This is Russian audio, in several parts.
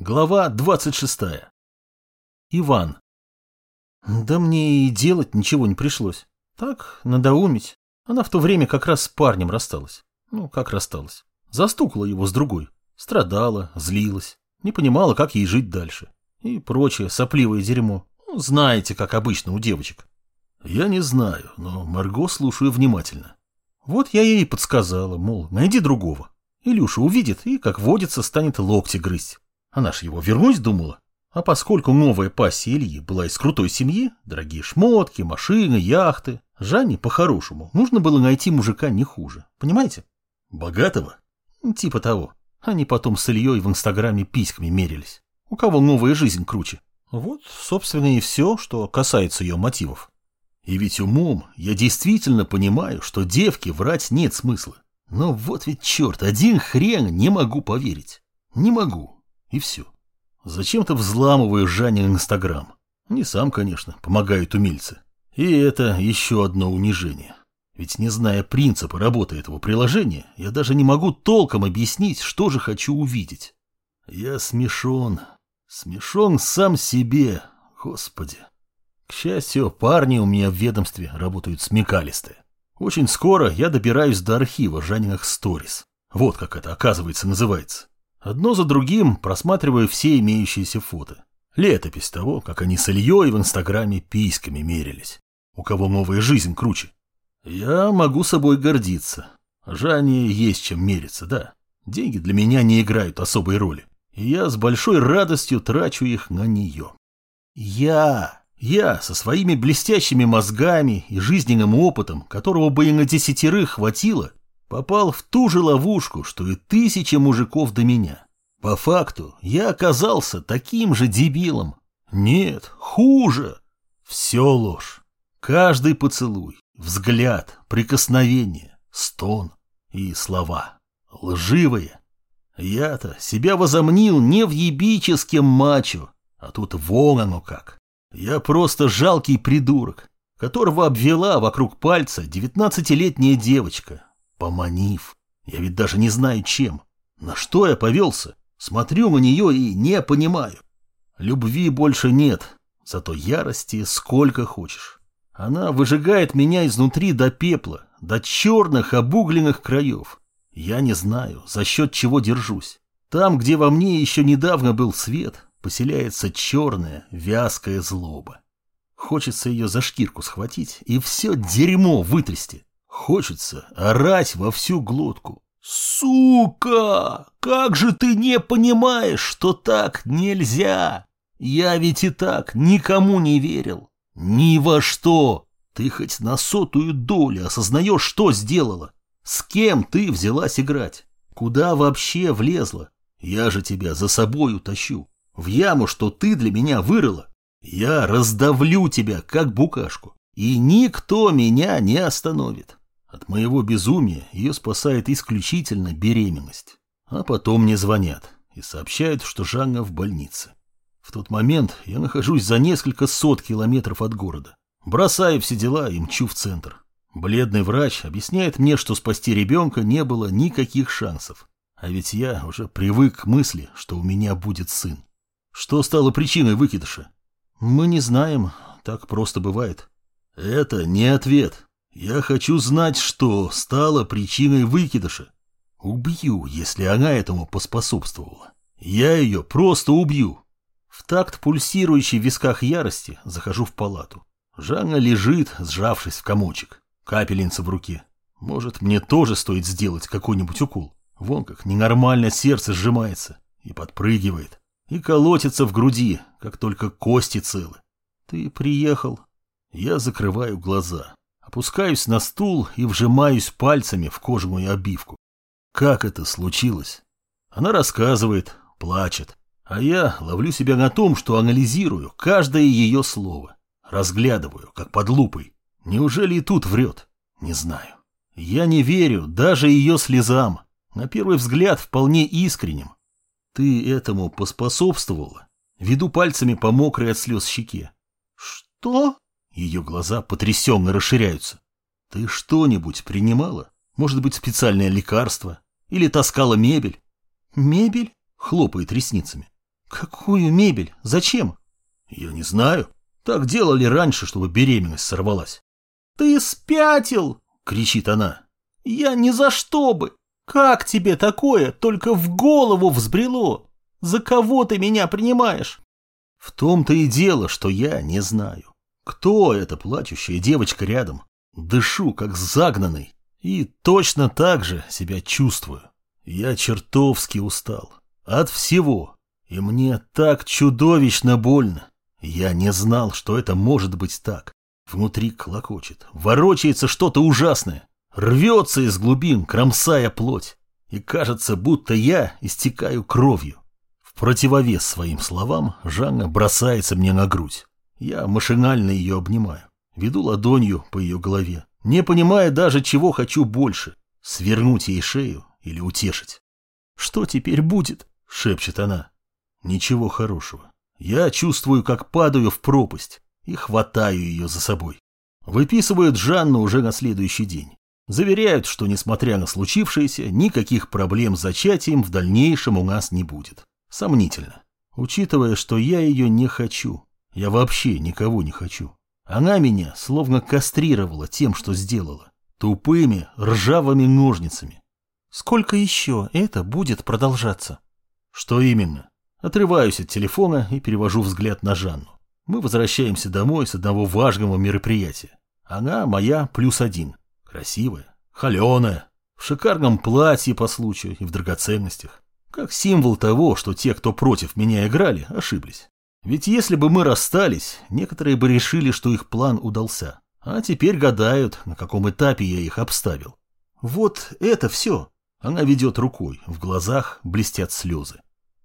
Глава 26. Иван. Да мне и делать ничего не пришлось. Так, надоумить. Она в то время как раз с парнем рассталась. Ну, как рассталась. Застукала его с другой. Страдала, злилась. Не понимала, как ей жить дальше. И прочее сопливое дерьмо. Ну, знаете, как обычно у девочек. Я не знаю, но Марго слушаю внимательно. Вот я ей подсказала, мол, найди другого. Илюша увидит и, как водится, станет локти грызть. Она ж его вернуть думала. А поскольку новая пассия Ильи была из крутой семьи, дорогие шмотки, машины, яхты, Жанне, по-хорошему, нужно было найти мужика не хуже. Понимаете? Богатого? Типа того. Они потом с Ильей в Инстаграме письками мерились. У кого новая жизнь круче. Вот, собственно, и все, что касается ее мотивов. И ведь умом я действительно понимаю, что девке врать нет смысла. Но вот ведь черт, один хрен не могу поверить. Не могу. И все. Зачем-то взламываю Жанин Инстаграм. Не сам, конечно, помогают умельцы. И это еще одно унижение. Ведь не зная принципа работы этого приложения, я даже не могу толком объяснить, что же хочу увидеть. Я смешон. Смешон сам себе. Господи. К счастью, парни у меня в ведомстве работают смекалистые. Очень скоро я добираюсь до архива Жаниных сторис. Вот как это, оказывается, называется. Одно за другим просматриваю все имеющиеся фото. Летопись того, как они с Ильей в Инстаграме письками мерились. У кого новая жизнь круче. Я могу собой гордиться. Жанне есть чем мериться, да. Деньги для меня не играют особой роли. И я с большой радостью трачу их на нее. Я, я со своими блестящими мозгами и жизненным опытом, которого бы и на десятерых хватило, Попал в ту же ловушку, что и тысячи мужиков до меня. По факту я оказался таким же дебилом. Нет, хуже. Все ложь. Каждый поцелуй, взгляд, прикосновение, стон и слова. Лживые. Я-то себя возомнил не в ебическим мачо, а тут вон оно как. Я просто жалкий придурок, которого обвела вокруг пальца девятнадцатилетняя девочка, Поманив. Я ведь даже не знаю чем. На что я повелся? Смотрю на нее и не понимаю. Любви больше нет, зато ярости сколько хочешь. Она выжигает меня изнутри до пепла, до черных обугленных краев. Я не знаю, за счет чего держусь. Там, где во мне еще недавно был свет, поселяется черная, вязкая злоба. Хочется ее за шкирку схватить и все дерьмо вытрясти. Хочется орать во всю глотку. «Сука! Как же ты не понимаешь, что так нельзя? Я ведь и так никому не верил. Ни во что. Ты хоть на сотую долю осознаешь, что сделала? С кем ты взялась играть? Куда вообще влезла? Я же тебя за собой утащу. В яму, что ты для меня вырыла. Я раздавлю тебя, как букашку. И никто меня не остановит. От моего безумия ее спасает исключительно беременность. А потом мне звонят и сообщают, что Жанна в больнице. В тот момент я нахожусь за несколько сот километров от города. Бросаю все дела и мчу в центр. Бледный врач объясняет мне, что спасти ребенка не было никаких шансов. А ведь я уже привык к мысли, что у меня будет сын. Что стало причиной выкидыша? Мы не знаем, так просто бывает. Это не ответ, я хочу знать, что стало причиной выкидыша. Убью, если она этому поспособствовала. Я ее просто убью. В такт пульсирующей в висках ярости захожу в палату. Жанна лежит, сжавшись в комочек. Капельница в руке. Может, мне тоже стоит сделать какой-нибудь укол. Вон как ненормально сердце сжимается и подпрыгивает. И колотится в груди, как только кости целы. Ты приехал. Я закрываю глаза. Опускаюсь на стул и вжимаюсь пальцами в кожаную обивку. Как это случилось? Она рассказывает, плачет. А я ловлю себя на том, что анализирую каждое ее слово. Разглядываю, как под лупой. Неужели и тут врет? Не знаю. Я не верю даже ее слезам. На первый взгляд вполне искренним. Ты этому поспособствовала? Веду пальцами по мокрой от слез щеке. Что? Ее глаза потрясенно расширяются. Ты что-нибудь принимала? Может быть, специальное лекарство? Или таскала мебель? Мебель? Хлопает ресницами. Какую мебель? Зачем? Я не знаю. Так делали раньше, чтобы беременность сорвалась. Ты спятил, кричит она. Я ни за что бы. Как тебе такое только в голову взбрело? За кого ты меня принимаешь? В том-то и дело, что я не знаю. Кто эта плачущая девочка рядом? Дышу, как загнанный, и точно так же себя чувствую. Я чертовски устал. От всего. И мне так чудовищно больно. Я не знал, что это может быть так. Внутри клокочет, ворочается что-то ужасное, рвется из глубин, кромсая плоть. И кажется, будто я истекаю кровью. В противовес своим словам Жанна бросается мне на грудь. Я машинально ее обнимаю, веду ладонью по ее голове, не понимая даже, чего хочу больше — свернуть ей шею или утешить. «Что теперь будет?» — шепчет она. «Ничего хорошего. Я чувствую, как падаю в пропасть и хватаю ее за собой. Выписывают Жанну уже на следующий день. Заверяют, что, несмотря на случившееся, никаких проблем с зачатием в дальнейшем у нас не будет. Сомнительно. Учитывая, что я ее не хочу. Я вообще никого не хочу. Она меня словно кастрировала тем, что сделала. Тупыми, ржавыми ножницами. Сколько еще это будет продолжаться? Что именно? Отрываюсь от телефона и перевожу взгляд на Жанну. Мы возвращаемся домой с одного важного мероприятия. Она моя плюс один. Красивая, холеная, в шикарном платье по случаю и в драгоценностях. Как символ того, что те, кто против меня играли, ошиблись. Ведь если бы мы расстались, некоторые бы решили, что их план удался. А теперь гадают, на каком этапе я их обставил. Вот это все. Она ведет рукой, в глазах блестят слезы.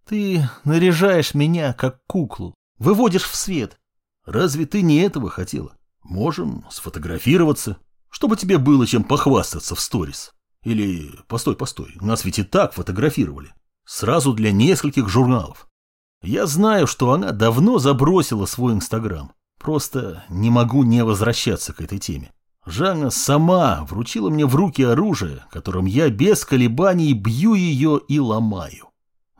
Ты наряжаешь меня, как куклу, выводишь в свет. Разве ты не этого хотела? Можем сфотографироваться, чтобы тебе было чем похвастаться в сторис. Или, постой, постой, нас ведь и так фотографировали. Сразу для нескольких журналов. Я знаю, что она давно забросила свой Инстаграм. Просто не могу не возвращаться к этой теме. Жанна сама вручила мне в руки оружие, которым я без колебаний бью ее и ломаю.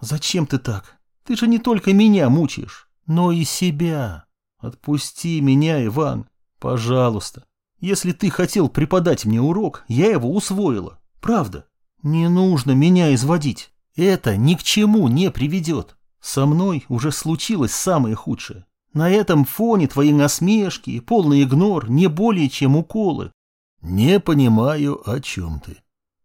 «Зачем ты так? Ты же не только меня мучаешь, но и себя. Отпусти меня, Иван, пожалуйста. Если ты хотел преподать мне урок, я его усвоила. Правда. Не нужно меня изводить. Это ни к чему не приведет. Со мной уже случилось самое худшее. На этом фоне твои насмешки и полный игнор не более чем уколы. Не понимаю, о чем ты.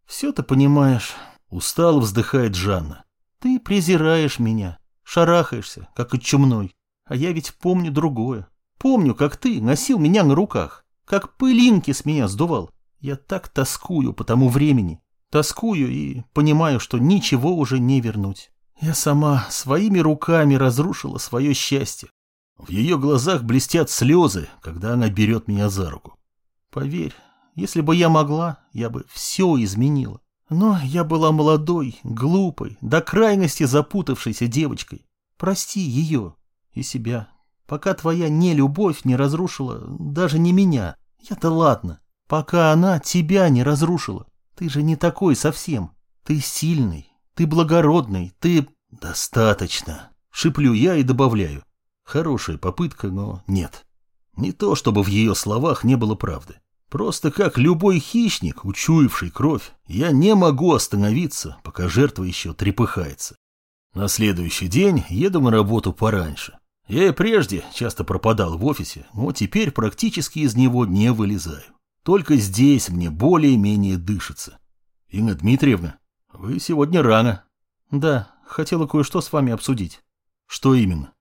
Все ты понимаешь. Устало вздыхает Жанна. Ты презираешь меня, шарахаешься, как от чумной. А я ведь помню другое. Помню, как ты носил меня на руках, как пылинки с меня сдувал. Я так тоскую по тому времени. Тоскую и понимаю, что ничего уже не вернуть. Я сама своими руками разрушила свое счастье. В ее глазах блестят слезы, когда она берет меня за руку. Поверь, если бы я могла, я бы все изменила. Но я была молодой, глупой, до крайности запутавшейся девочкой. Прости ее и себя, пока твоя нелюбовь не разрушила даже не меня. Я-то ладно, пока она тебя не разрушила. Ты же не такой совсем. Ты сильный, ты благородный, ты... Достаточно. Шиплю я и добавляю. Хорошая попытка, но нет. Не то, чтобы в ее словах не было правды. Просто как любой хищник, учуявший кровь, я не могу остановиться, пока жертва еще трепыхается. На следующий день еду на работу пораньше. Я и прежде часто пропадал в офисе, но теперь практически из него не вылезаю. Только здесь мне более-менее дышится. Инна Дмитриевна, вы сегодня рано. Да, хотела кое-что с вами обсудить. Что именно?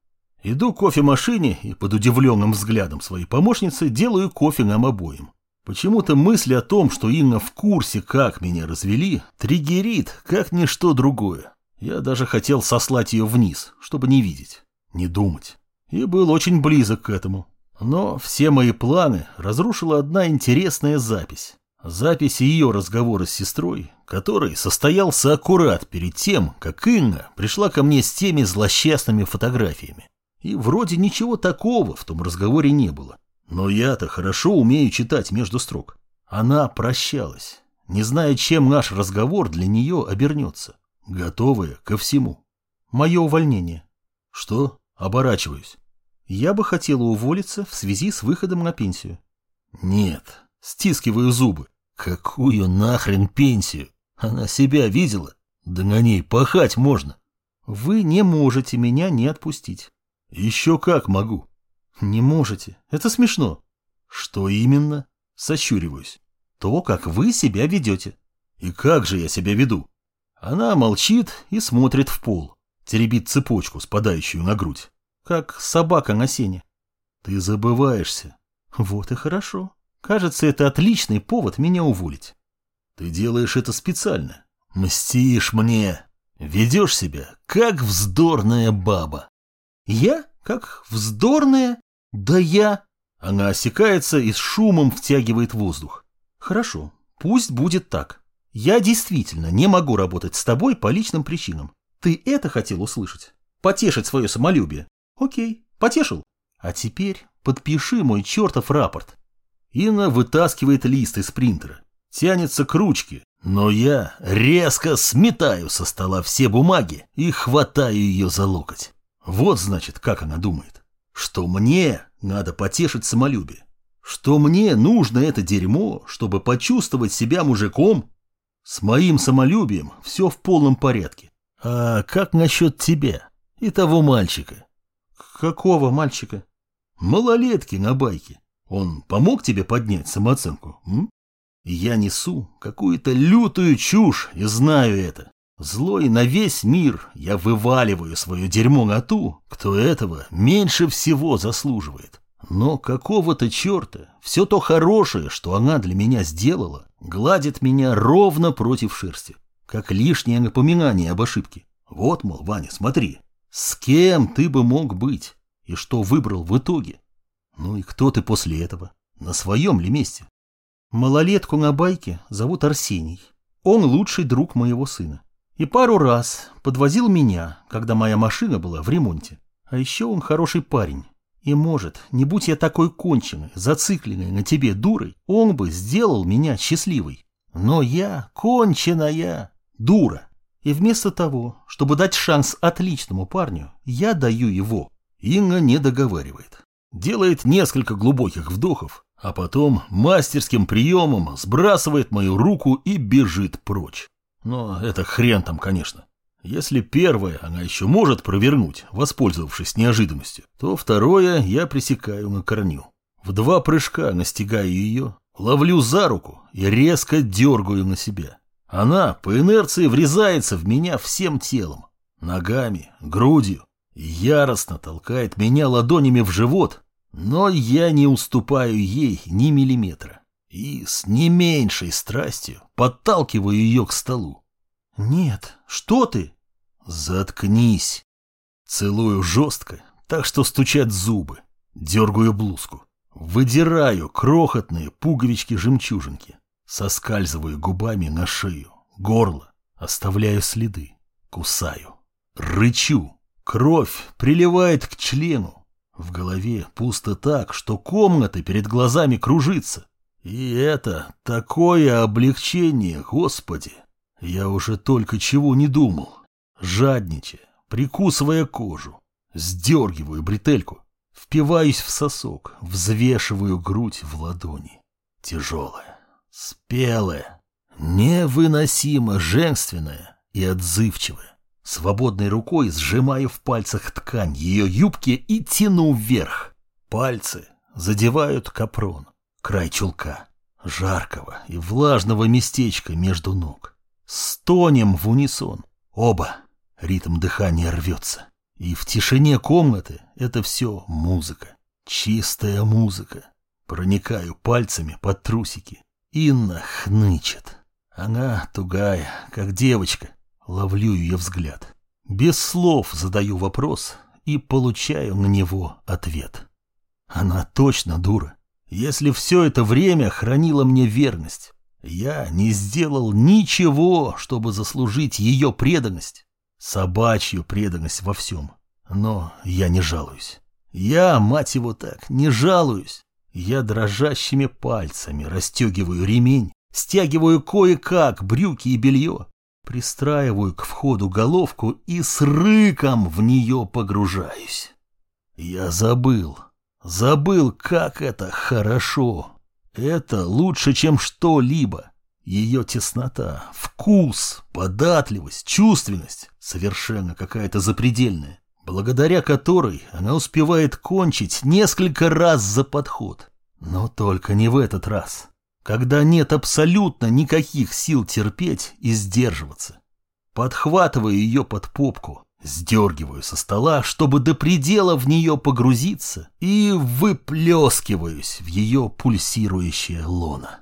Иду к кофемашине и под удивленным взглядом своей помощницы делаю кофе нам обоим. Почему-то мысль о том, что Инна в курсе, как меня развели, триггерит, как ничто другое. Я даже хотел сослать ее вниз, чтобы не видеть, не думать. И был очень близок к этому. Но все мои планы разрушила одна интересная запись. Запись ее разговора с сестрой, который состоялся аккурат перед тем, как Инна пришла ко мне с теми злосчастными фотографиями. И вроде ничего такого в том разговоре не было. Но я-то хорошо умею читать между строк. Она прощалась, не зная, чем наш разговор для нее обернется, готовая ко всему. Мое увольнение. Что? Оборачиваюсь. Я бы хотела уволиться в связи с выходом на пенсию. Нет. Стискиваю зубы. Какую нахрен пенсию? Она себя видела? Да на ней пахать можно. Вы не можете меня не отпустить. Еще как могу. Не можете. Это смешно. Что именно? Сощуриваюсь. То, как вы себя ведете. И как же я себя веду? Она молчит и смотрит в пол, теребит цепочку, спадающую на грудь. Как собака на сене. Ты забываешься. Вот и хорошо. Кажется, это отличный повод меня уволить. Ты делаешь это специально. Мстишь мне. Ведешь себя, как вздорная баба. Я? Как вздорная? Да я... Она осекается и с шумом втягивает воздух. Хорошо, пусть будет так. Я действительно не могу работать с тобой по личным причинам. Ты это хотел услышать? Потешить свое самолюбие? Окей, потешил. А теперь подпиши мой чертов рапорт. Инна вытаскивает лист из принтера, тянется к ручке, но я резко сметаю со стола все бумаги и хватаю ее за локоть. Вот значит, как она думает. Что мне надо потешить самолюбие. Что мне нужно это дерьмо, чтобы почувствовать себя мужиком. С моим самолюбием все в полном порядке. А как насчет тебя и того мальчика? Какого мальчика? Малолетки на байке. Он помог тебе поднять самооценку? М? Я несу какую-то лютую чушь и знаю это. Злой на весь мир я вываливаю свое дерьмо на ту, кто этого меньше всего заслуживает. Но какого-то черта все то хорошее, что она для меня сделала, гладит меня ровно против шерсти, как лишнее напоминание об ошибке. Вот, мол, Ваня, смотри, с кем ты бы мог быть и что выбрал в итоге? Ну и кто ты после этого? На своем ли месте? Малолетку на байке зовут Арсений. Он лучший друг моего сына. И пару раз подвозил меня, когда моя машина была в ремонте. А еще он хороший парень. И может, не будь я такой конченый, зацикленный на тебе дурой, он бы сделал меня счастливой. Но я конченая дура. И вместо того, чтобы дать шанс отличному парню, я даю его. Инна не договаривает. Делает несколько глубоких вдохов, а потом мастерским приемом сбрасывает мою руку и бежит прочь. Но это хрен там, конечно. Если первое она еще может провернуть, воспользовавшись неожиданностью, то второе я пресекаю на корню. В два прыжка настигаю ее, ловлю за руку и резко дергаю на себя. Она по инерции врезается в меня всем телом, ногами, грудью, яростно толкает меня ладонями в живот, но я не уступаю ей ни миллиметра и с не меньшей страстью подталкиваю ее к столу. «Нет, что ты?» «Заткнись!» Целую жестко, так что стучат зубы. Дергаю блузку. Выдираю крохотные пуговички-жемчужинки. Соскальзываю губами на шею, горло. Оставляю следы. Кусаю. Рычу. Кровь приливает к члену. В голове пусто так, что комната перед глазами кружится. И это такое облегчение, Господи! Я уже только чего не думал. Жадничая, прикусывая кожу, сдергиваю бретельку, впиваюсь в сосок, взвешиваю грудь в ладони. Тяжелая, спелая, невыносимо женственная и отзывчивая. Свободной рукой сжимаю в пальцах ткань ее юбки и тяну вверх. Пальцы задевают капрон, край чулка, жаркого и влажного местечка между ног. Стонем в унисон. Оба. Ритм дыхания рвется. И в тишине комнаты это все музыка. Чистая музыка. Проникаю пальцами под трусики. Инна хнычет. Она тугая, как девочка. Ловлю ее взгляд. Без слов задаю вопрос и получаю на него ответ. Она точно дура. Если все это время хранила мне верность, я не сделал ничего, чтобы заслужить ее преданность. Собачью преданность во всем. Но я не жалуюсь. Я, мать его так, не жалуюсь. Я дрожащими пальцами расстегиваю ремень, стягиваю кое-как брюки и белье. Пристраиваю к входу головку и с рыком в нее погружаюсь. Я забыл, забыл, как это хорошо. Это лучше, чем что-либо. Ее теснота, вкус, податливость, чувственность совершенно какая-то запредельная, благодаря которой она успевает кончить несколько раз за подход. Но только не в этот раз, когда нет абсолютно никаких сил терпеть и сдерживаться. Подхватываю ее под попку, сдергиваю со стола, чтобы до предела в нее погрузиться, и выплескиваюсь в ее пульсирующее лоно.